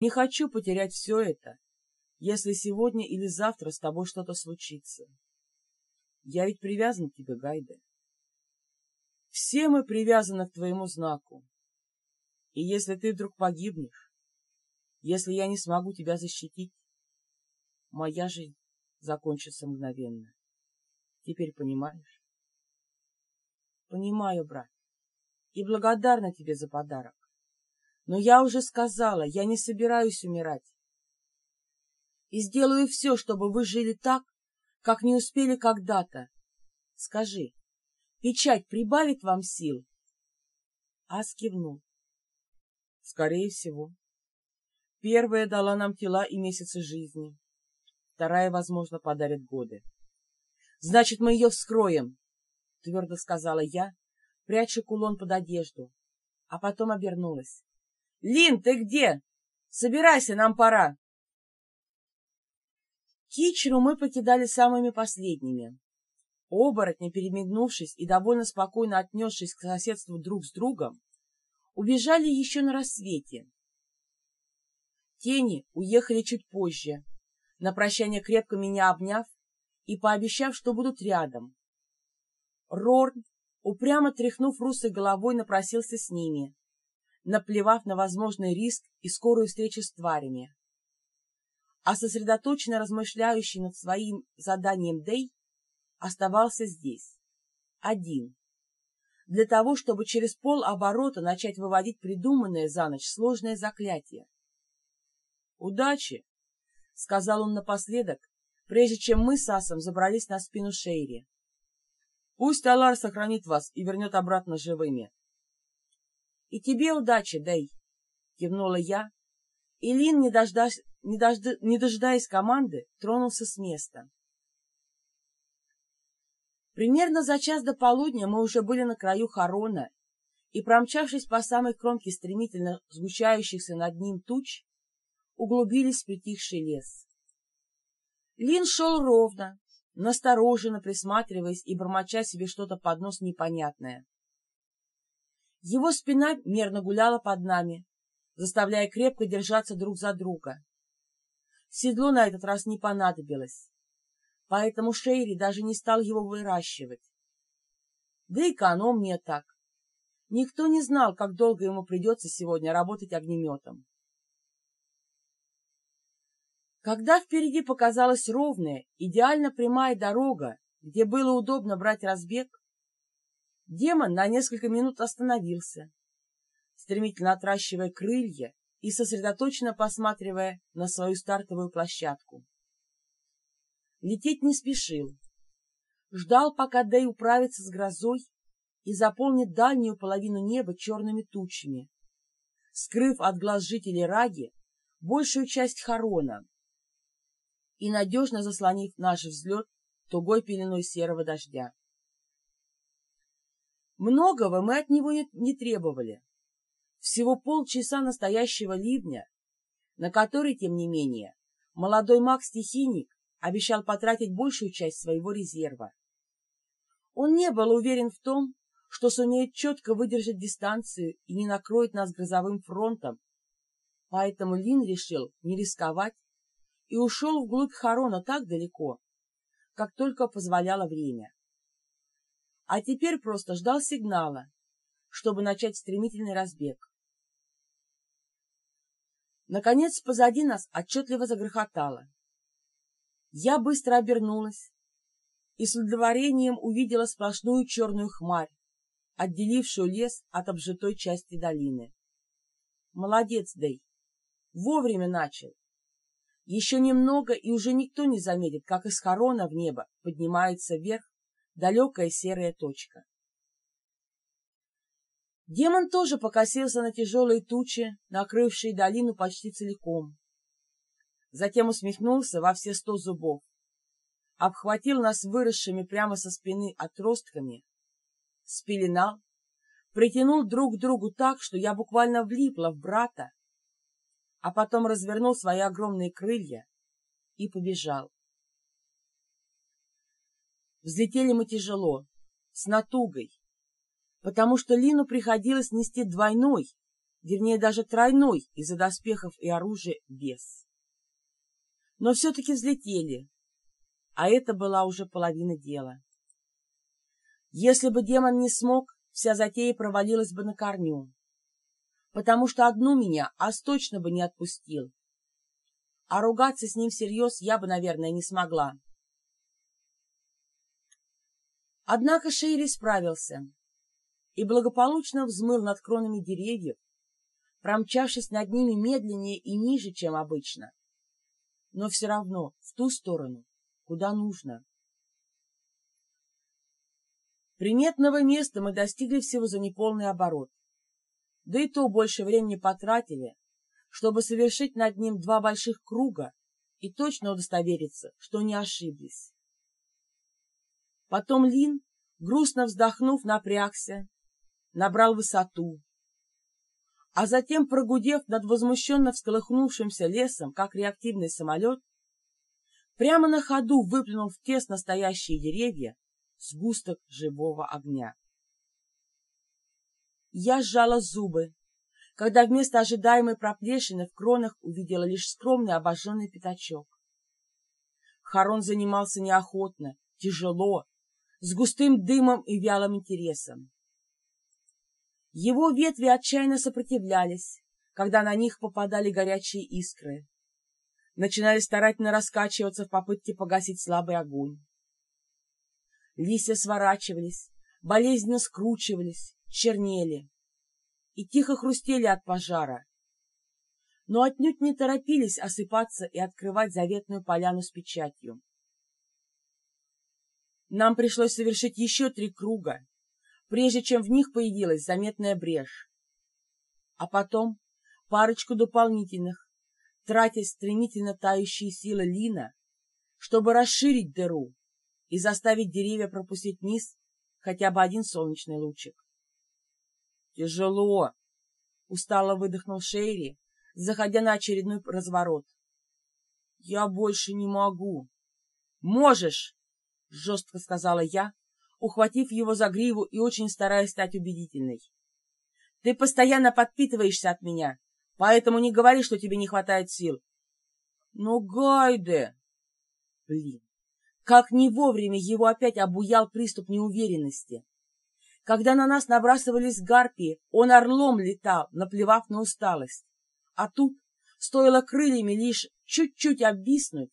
Не хочу потерять все это, если сегодня или завтра с тобой что-то случится. Я ведь привязан к тебе, Гайде. Все мы привязаны к твоему знаку. И если ты вдруг погибнешь, если я не смогу тебя защитить, моя жизнь закончится мгновенно. Теперь понимаешь? Понимаю, брат, и благодарна тебе за подарок. Но я уже сказала, я не собираюсь умирать. И сделаю все, чтобы вы жили так, как не успели когда-то. Скажи, печать прибавит вам сил? Ас кивнул. Скорее всего. Первая дала нам тела и месяцы жизни. Вторая, возможно, подарит годы. Значит, мы ее вскроем, твердо сказала я, пряча кулон под одежду, а потом обернулась. Лин, ты где? Собирайся, нам пора. Кичеру мы покидали самыми последними. Оборотни, перемигнувшись и довольно спокойно отнесшись к соседству друг с другом, убежали еще на рассвете. Тени уехали чуть позже, на прощание крепко меня обняв и пообещав, что будут рядом. Рорн, упрямо тряхнув русой головой, напросился с ними, наплевав на возможный риск и скорую встречу с тварями а сосредоточенно размышляющий над своим заданием Дэй оставался здесь, один, для того, чтобы через пол оборота начать выводить придуманное за ночь сложное заклятие. «Удачи!» — сказал он напоследок, прежде чем мы с Асом забрались на спину Шейри. «Пусть Алар сохранит вас и вернет обратно живыми». «И тебе удачи, Дэй!» — кивнула я, и Лин, не дождаясь, не, дожд... не дожидаясь команды, тронулся с места. Примерно за час до полудня мы уже были на краю Харона и, промчавшись по самой кромке стремительно сгущающихся над ним туч, углубились в притихший лес. Лин шел ровно, настороженно присматриваясь и бормоча себе что-то под нос непонятное. Его спина мерно гуляла под нами, заставляя крепко держаться друг за друга. Седло на этот раз не понадобилось, поэтому Шейри даже не стал его выращивать. Да и экономнее так. Никто не знал, как долго ему придется сегодня работать огнеметом. Когда впереди показалась ровная, идеально прямая дорога, где было удобно брать разбег, демон на несколько минут остановился, стремительно отращивая крылья и сосредоточенно посматривая на свою стартовую площадку. Лететь не спешил. Ждал, пока Дэй управится с грозой и заполнит дальнюю половину неба черными тучами, скрыв от глаз жителей Раги большую часть Харона и надежно заслонив наш взлет тугой пеленой серого дождя. Многого мы от него не требовали. Всего полчаса настоящего ливня, на который, тем не менее, молодой маг-стихийник обещал потратить большую часть своего резерва. Он не был уверен в том, что сумеет четко выдержать дистанцию и не накроет нас грозовым фронтом, поэтому Лин решил не рисковать и ушел вглубь Харона так далеко, как только позволяло время. А теперь просто ждал сигнала, чтобы начать стремительный разбег. Наконец, позади нас отчетливо загрохотало. Я быстро обернулась и с удовлетворением увидела сплошную черную хмарь, отделившую лес от обжитой части долины. Молодец, Дэй, вовремя начал. Еще немного, и уже никто не заметит, как из хорона в небо поднимается вверх далекая серая точка. Демон тоже покосился на тяжелые тучи, накрывшие долину почти целиком. Затем усмехнулся во все сто зубов, обхватил нас выросшими прямо со спины отростками, спеленал, притянул друг к другу так, что я буквально влипла в брата, а потом развернул свои огромные крылья и побежал. Взлетели мы тяжело, с натугой, потому что Лину приходилось нести двойной, вернее даже тройной из-за доспехов и оружия вес. Но все-таки взлетели, а это была уже половина дела. Если бы демон не смог, вся затея провалилась бы на корню, потому что одну меня ас точно бы не отпустил, а ругаться с ним всерьез я бы, наверное, не смогла. Однако Шейри справился и благополучно взмыл над кронами деревьев, промчавшись над ними медленнее и ниже, чем обычно, но все равно в ту сторону, куда нужно. Приметного места мы достигли всего за неполный оборот, да и то больше времени потратили, чтобы совершить над ним два больших круга и точно удостовериться, что не ошиблись. Потом Лин, грустно вздохнув, напрягся, набрал высоту, а затем, прогудев над возмущенно всколыхнувшимся лесом, как реактивный самолет, прямо на ходу выплюнул в тесно стоящие деревья сгусток живого огня. Я сжала зубы, когда вместо ожидаемой проплешины в кронах увидела лишь скромный обожженный пятачок. Харон занимался неохотно, тяжело, с густым дымом и вялым интересом. Его ветви отчаянно сопротивлялись, когда на них попадали горячие искры. Начинали старательно раскачиваться в попытке погасить слабый огонь. Листья сворачивались, болезненно скручивались, чернели и тихо хрустели от пожара, но отнюдь не торопились осыпаться и открывать заветную поляну с печатью. Нам пришлось совершить еще три круга, прежде чем в них появилась заметная брешь. А потом парочку дополнительных, тратя стремительно тающие силы Лина, чтобы расширить дыру и заставить деревья пропустить вниз хотя бы один солнечный лучик. «Тяжело!» — устало выдохнул Шейри, заходя на очередной разворот. «Я больше не могу!» «Можешь!» — жестко сказала я, ухватив его за гриву и очень стараясь стать убедительной. «Ты постоянно подпитываешься от меня, поэтому не говори, что тебе не хватает сил». «Но Гайде...» Блин, как не вовремя его опять обуял приступ неуверенности. Когда на нас набрасывались гарпии, он орлом летал, наплевав на усталость. А тут, стоило крыльями лишь чуть-чуть обвиснуть,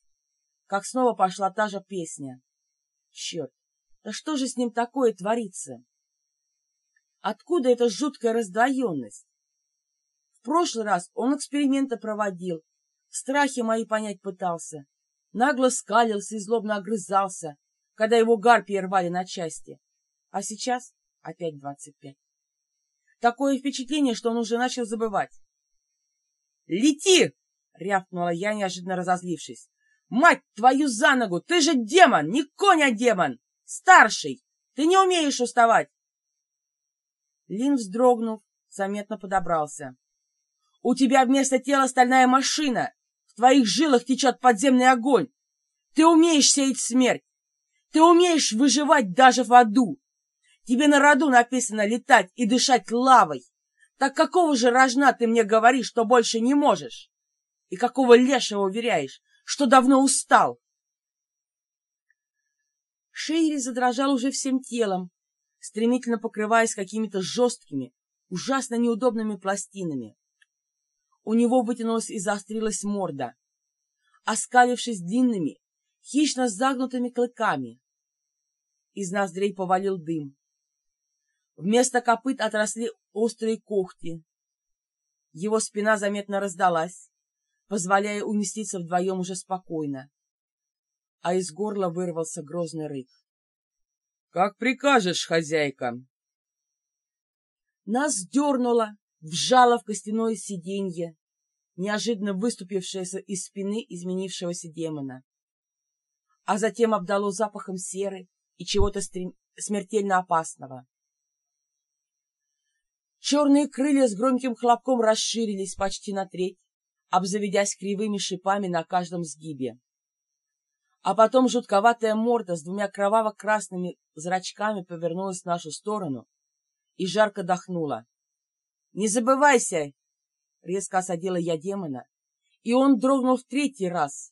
как снова пошла та же песня. Черт, да что же с ним такое творится? Откуда эта жуткая раздвоенность? В прошлый раз он эксперименты проводил, страхи мои понять пытался, нагло скалился и злобно огрызался, когда его гарпии рвали на части. А сейчас опять двадцать пять. Такое впечатление, что он уже начал забывать. «Лети!» — рявкнула я, неожиданно разозлившись. «Мать твою за ногу! Ты же демон! Не конь, а демон! Старший! Ты не умеешь уставать!» Лин, вздрогнув, заметно подобрался. «У тебя вместо тела стальная машина! В твоих жилах течет подземный огонь! Ты умеешь сеять смерть! Ты умеешь выживать даже в аду! Тебе на роду написано летать и дышать лавой! Так какого же рожна ты мне говоришь, что больше не можешь? И какого лешего уверяешь, что давно устал?» Шейри задрожал уже всем телом, стремительно покрываясь какими-то жесткими, ужасно неудобными пластинами. У него вытянулась и заострилась морда, оскалившись длинными, хищно загнутыми клыками. Из ноздрей повалил дым. Вместо копыт отросли острые когти. Его спина заметно раздалась, позволяя уместиться вдвоем уже спокойно а из горла вырвался грозный рык. — Как прикажешь, хозяйка! Нас дернуло, вжало в костяное сиденье, неожиданно выступившееся из спины изменившегося демона. А затем обдало запахом серы и чего-то стрем... смертельно опасного. Черные крылья с громким хлопком расширились почти на треть, обзаведясь кривыми шипами на каждом сгибе. А потом жутковатая морда с двумя кроваво-красными зрачками повернулась в нашу сторону и жарко дохнула. Не забывайся!» Резко осадила я демона, и он дрогнул в третий раз,